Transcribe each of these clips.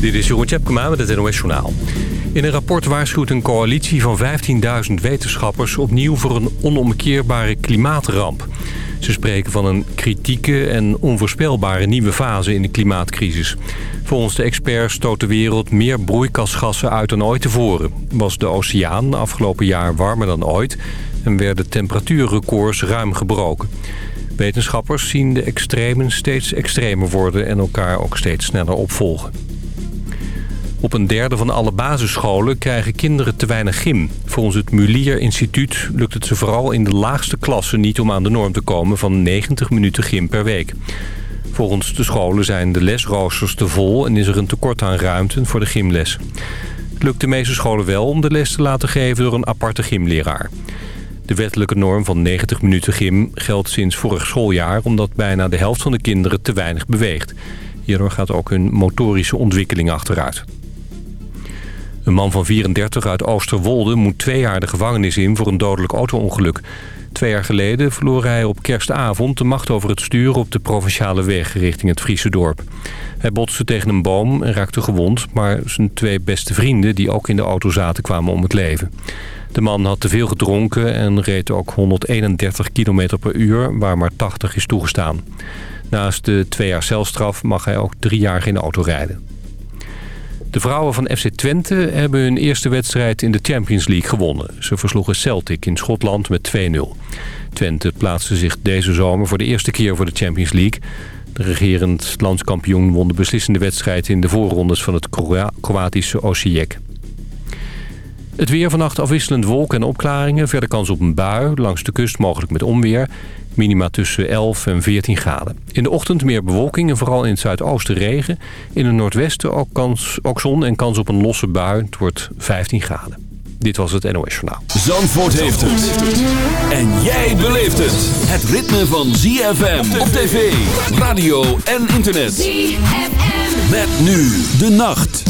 Dit is Jeroen Tjepkema met het NOS Journaal. In een rapport waarschuwt een coalitie van 15.000 wetenschappers... opnieuw voor een onomkeerbare klimaatramp. Ze spreken van een kritieke en onvoorspelbare nieuwe fase in de klimaatcrisis. Volgens de experts stoot de wereld meer broeikasgassen uit dan ooit tevoren. Was de oceaan afgelopen jaar warmer dan ooit... en werden temperatuurrecords ruim gebroken. Wetenschappers zien de extremen steeds extremer worden... en elkaar ook steeds sneller opvolgen. Op een derde van alle basisscholen krijgen kinderen te weinig gym. Volgens het Mulier Instituut lukt het ze vooral in de laagste klassen niet om aan de norm te komen van 90 minuten gym per week. Volgens de scholen zijn de lesroosters te vol en is er een tekort aan ruimte voor de gymles. Het lukt de meeste scholen wel om de les te laten geven door een aparte gymleraar. De wettelijke norm van 90 minuten gym geldt sinds vorig schooljaar... omdat bijna de helft van de kinderen te weinig beweegt. Hierdoor gaat ook hun motorische ontwikkeling achteruit. Een man van 34 uit Oosterwolde moet twee jaar de gevangenis in voor een dodelijk auto-ongeluk. Twee jaar geleden verloor hij op kerstavond de macht over het sturen op de provinciale weg richting het Friese dorp. Hij botste tegen een boom en raakte gewond, maar zijn twee beste vrienden die ook in de auto zaten kwamen om het leven. De man had te veel gedronken en reed ook 131 km per uur, waar maar 80 is toegestaan. Naast de twee jaar celstraf mag hij ook drie jaar geen auto rijden. De vrouwen van FC Twente hebben hun eerste wedstrijd in de Champions League gewonnen. Ze versloegen Celtic in Schotland met 2-0. Twente plaatste zich deze zomer voor de eerste keer voor de Champions League. De regerend landskampioen won de beslissende wedstrijd in de voorrondes van het Kroatische Osijek. Het weer vannacht afwisselend wolken en opklaringen. Verder kans op een bui. Langs de kust mogelijk met onweer. Minima tussen 11 en 14 graden. In de ochtend meer bewolking en vooral in het zuidoosten regen. In het noordwesten ook, kans, ook zon en kans op een losse bui. Het wordt 15 graden. Dit was het NOS Journaal. Zandvoort heeft het. En jij beleeft het. Het ritme van ZFM op tv, radio en internet. ZFM. Met nu de nacht.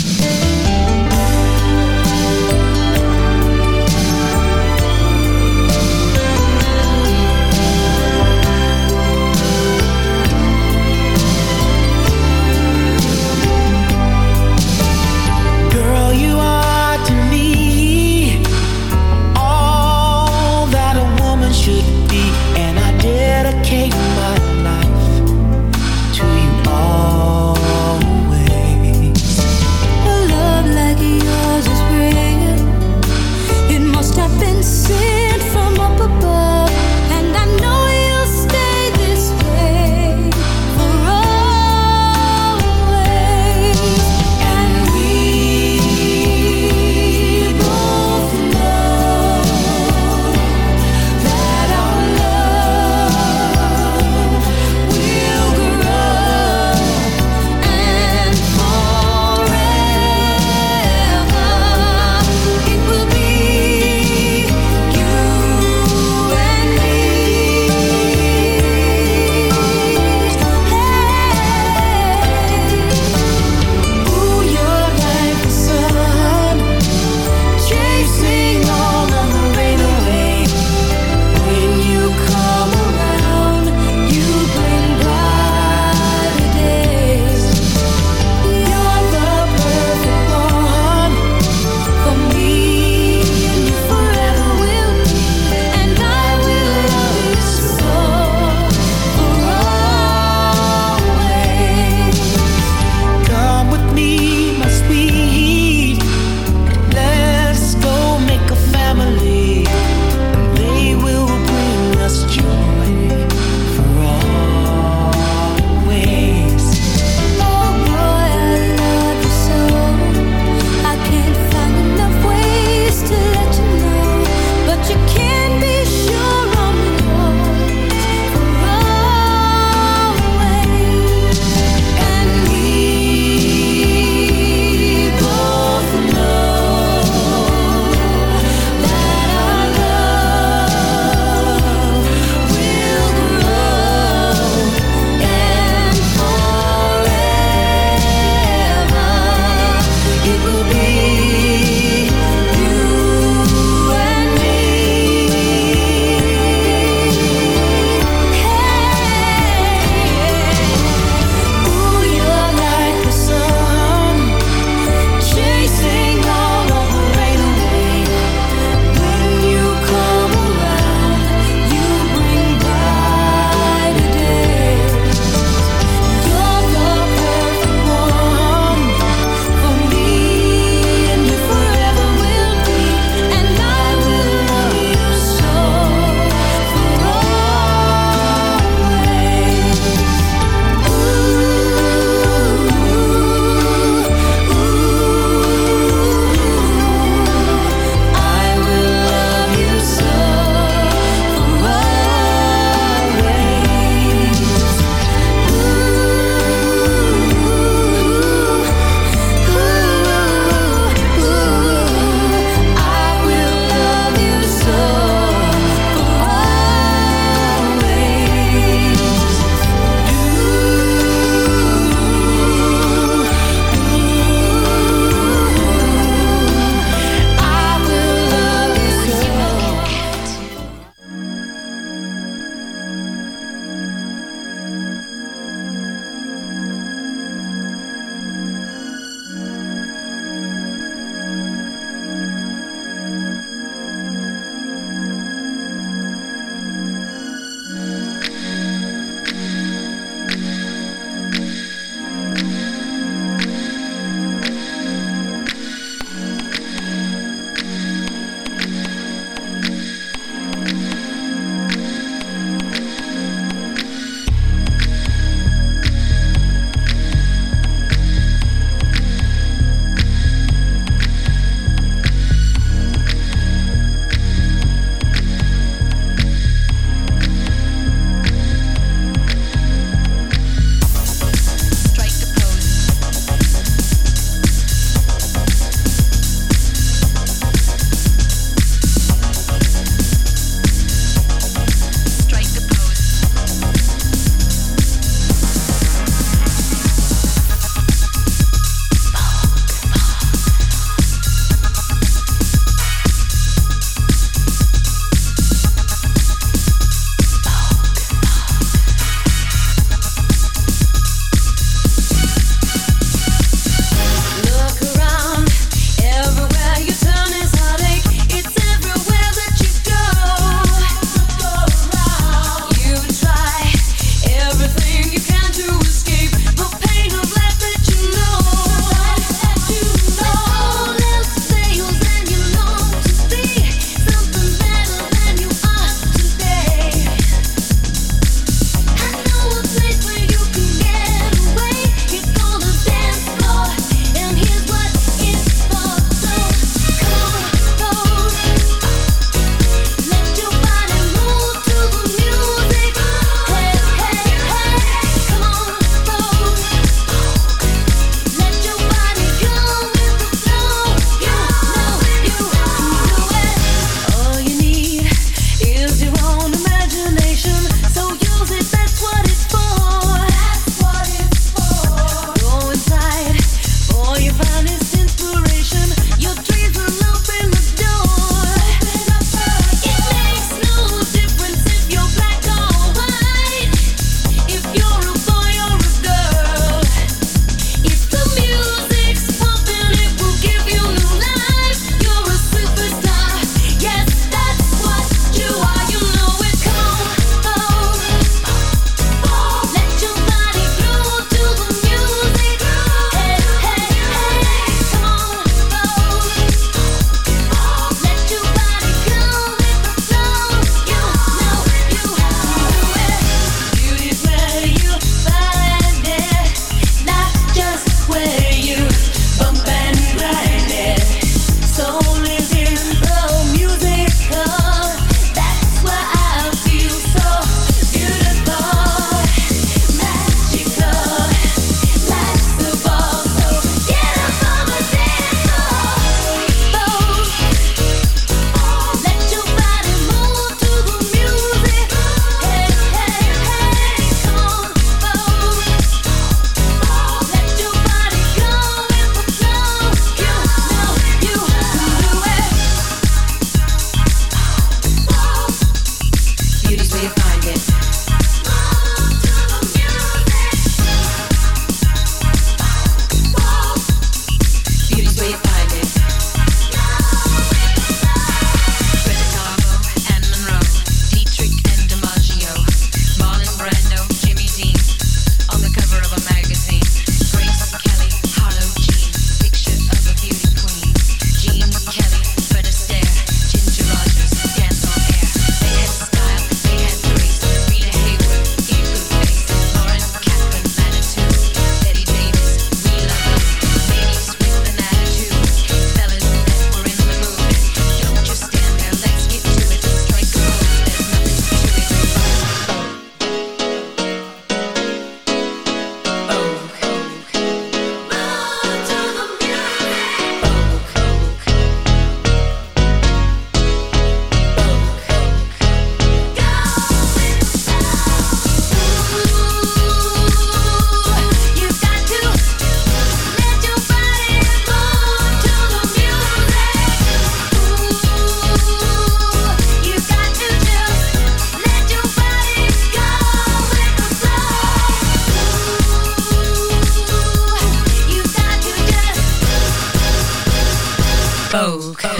Folk. bittersweet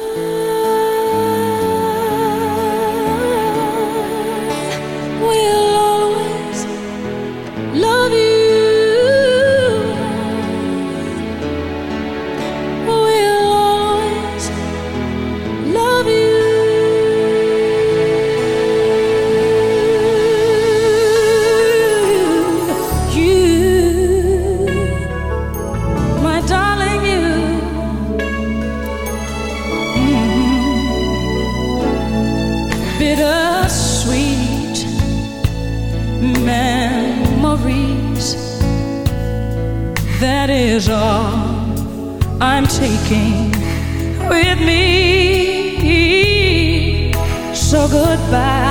with me. So goodbye.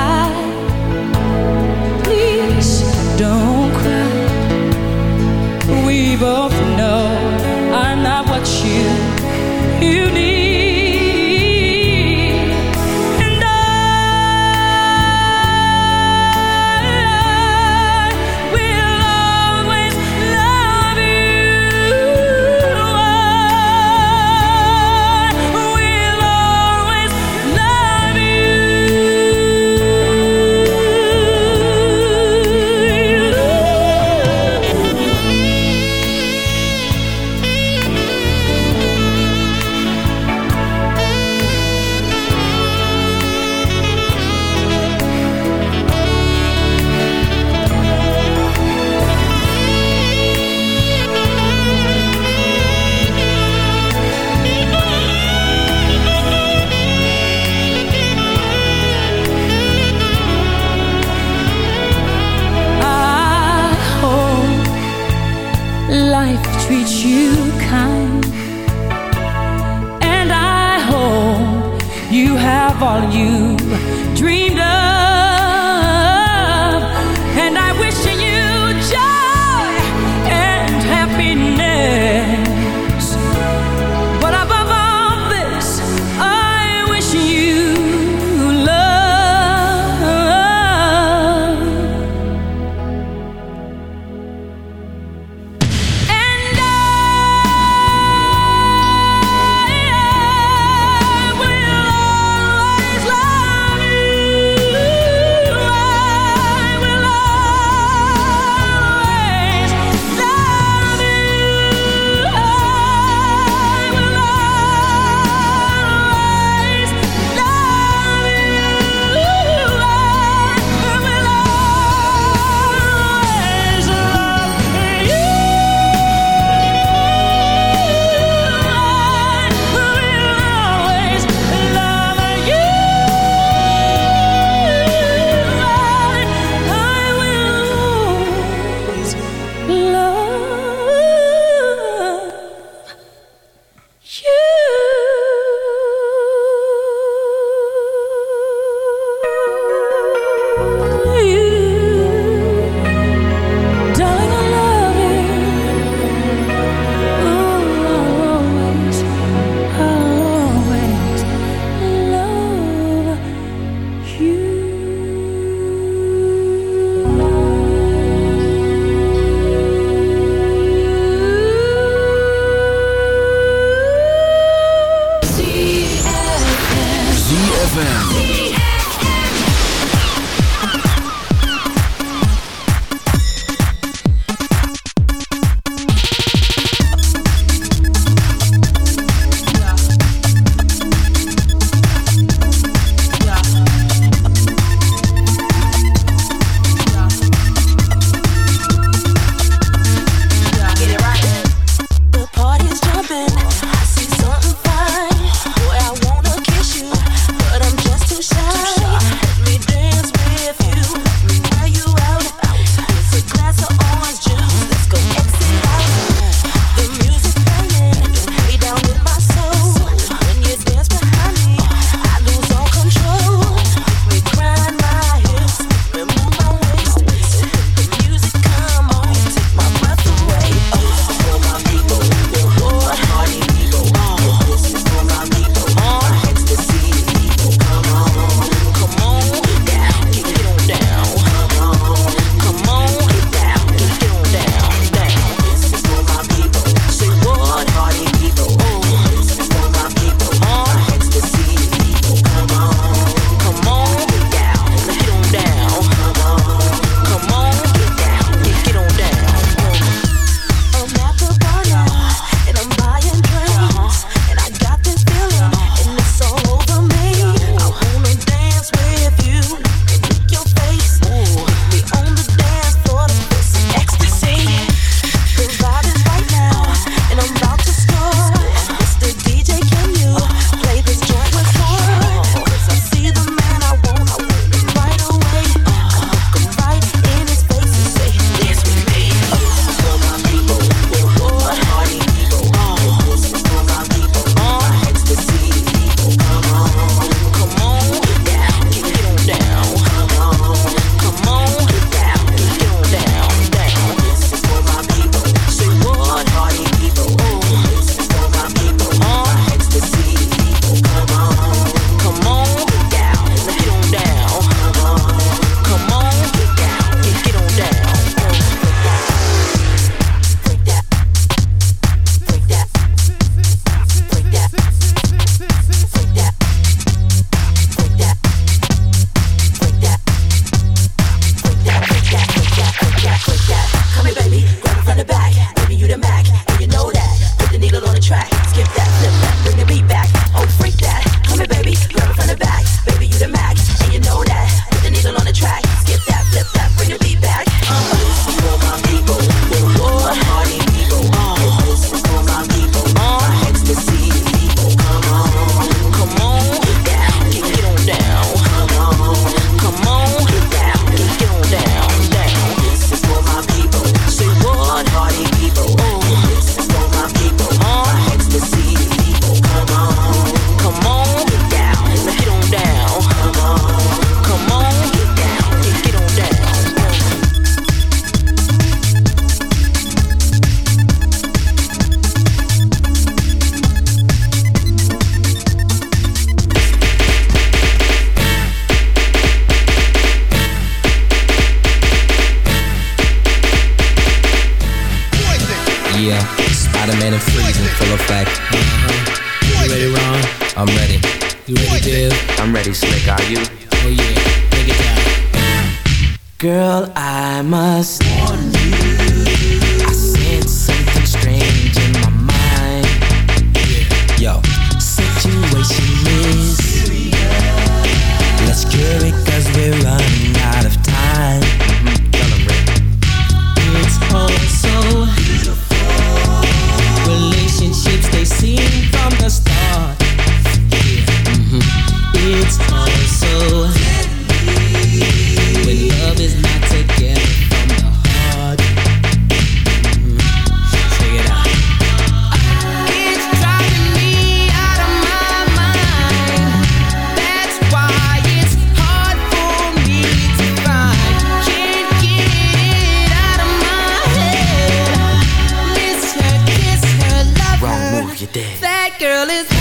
That girl is.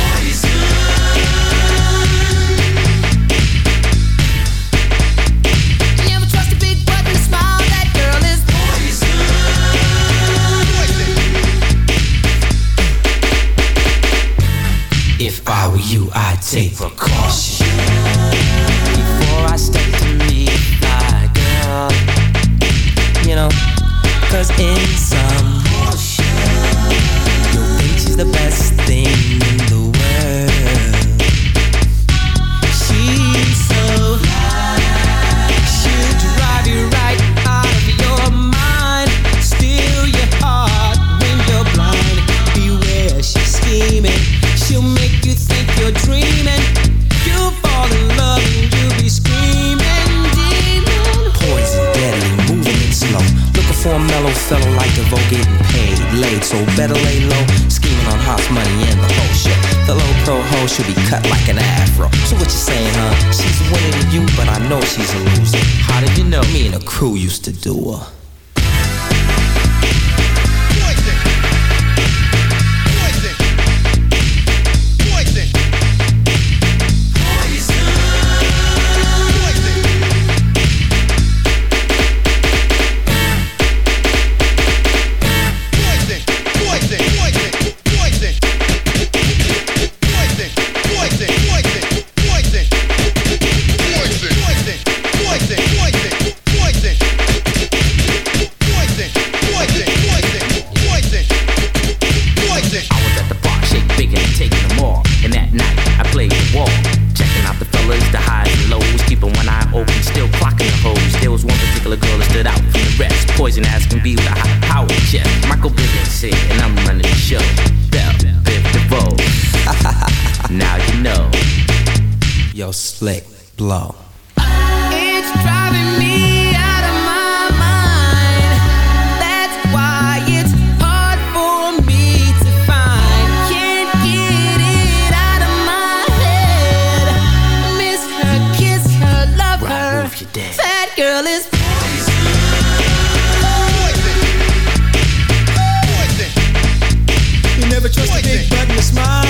still clocking the hoes. There was one particular girl that stood out from the rest. Poison ass can be with a high power chest. Michael Bivins said, and I'm running the show. Bell, Biv DeVoe. now you know. Yo, slick, blow. smile.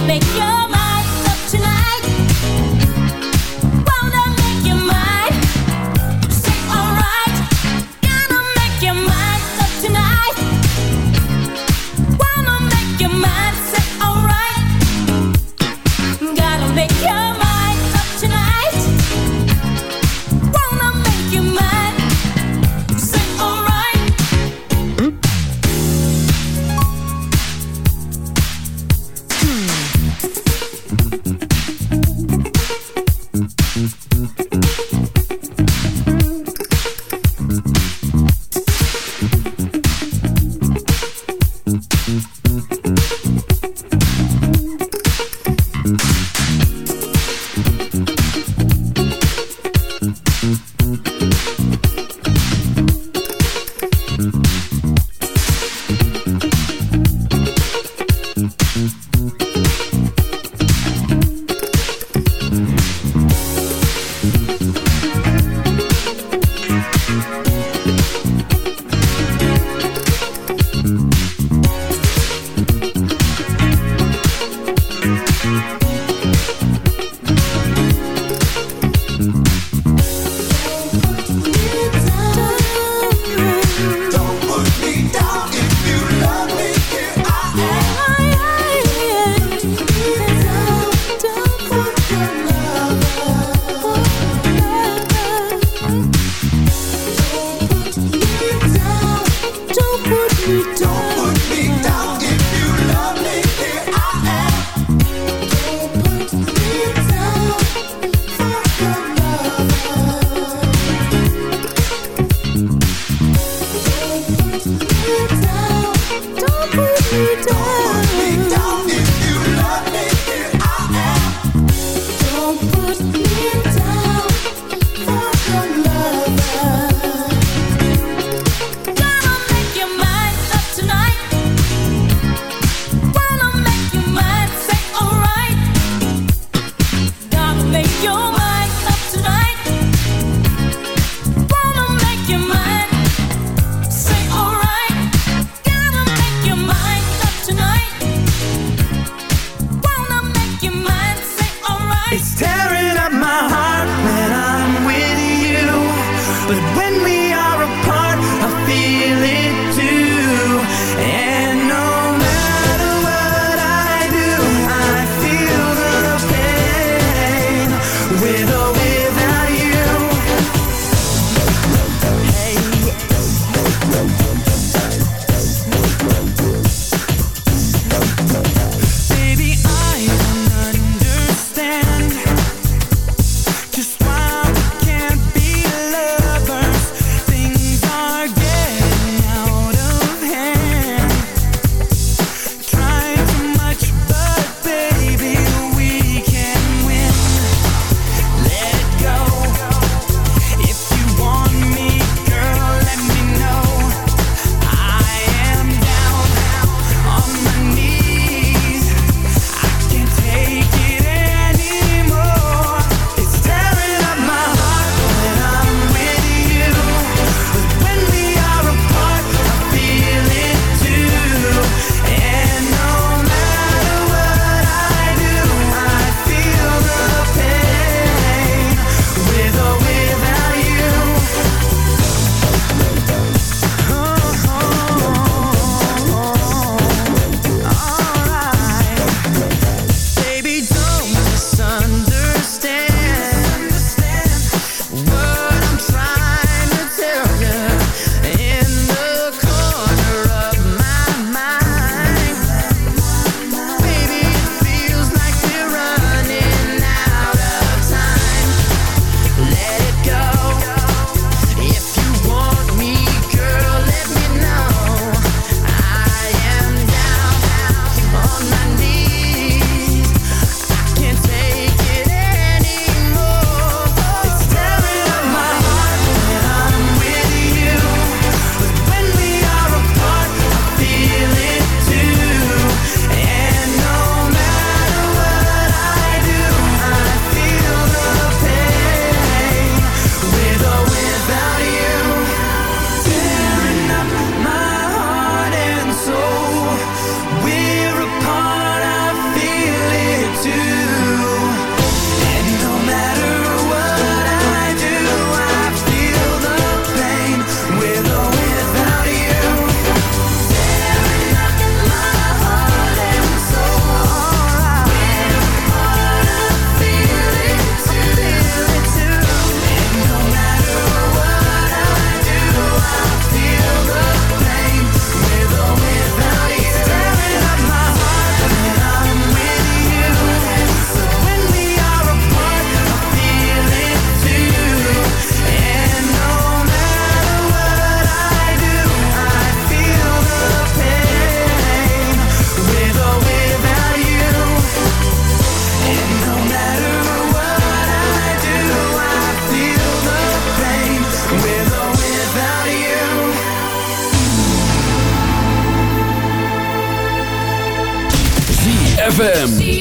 Make your ZFM.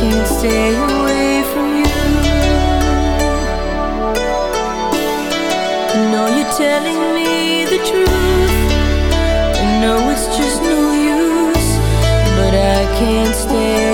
can't stay away from you. You're telling me the truth. I know it's just no use, but I can't stay.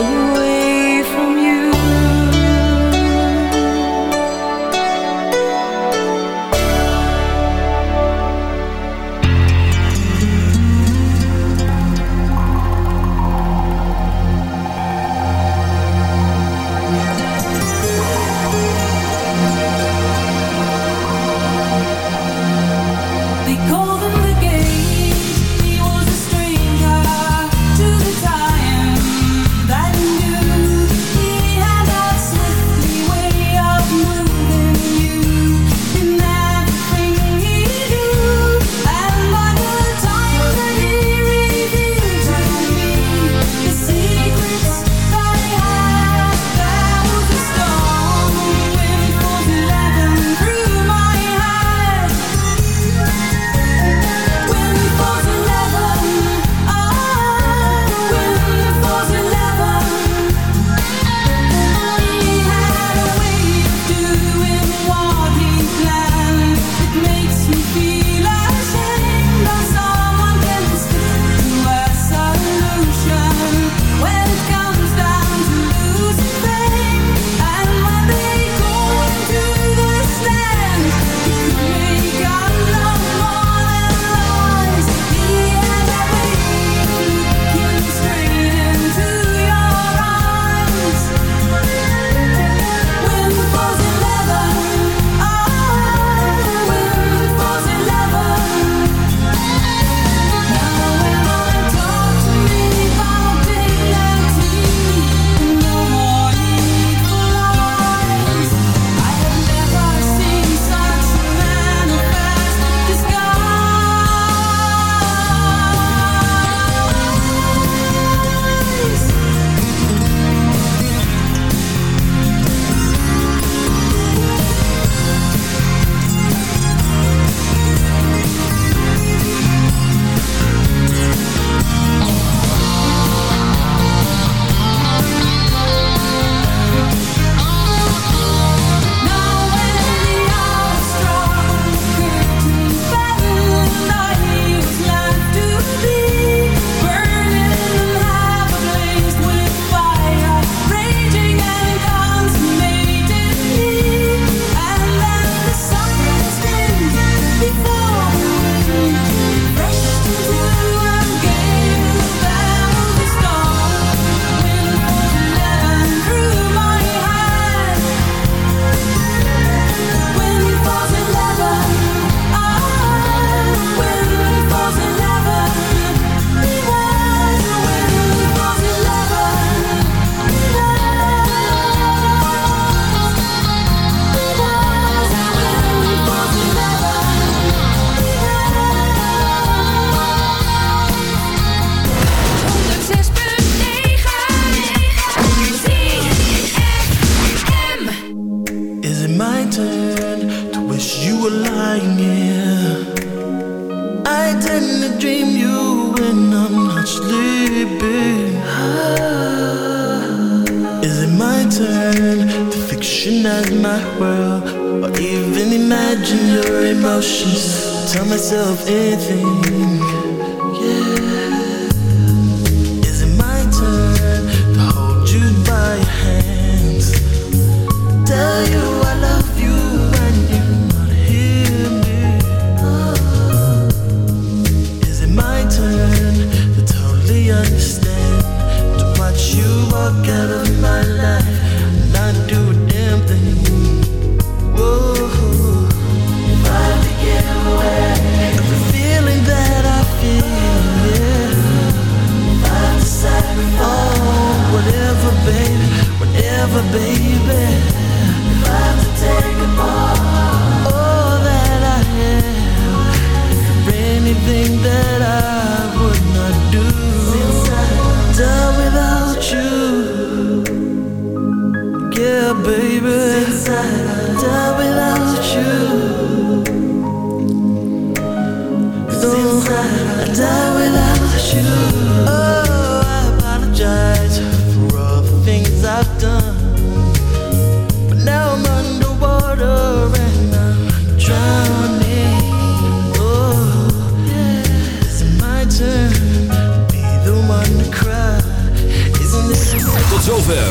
I tend to dream you when I'm not sleeping. Is it my turn to fictionize my world or even imagine your emotions? Tell myself anything. Yeah. Is it my turn to hold you by your hands? Tell you whatever, baby.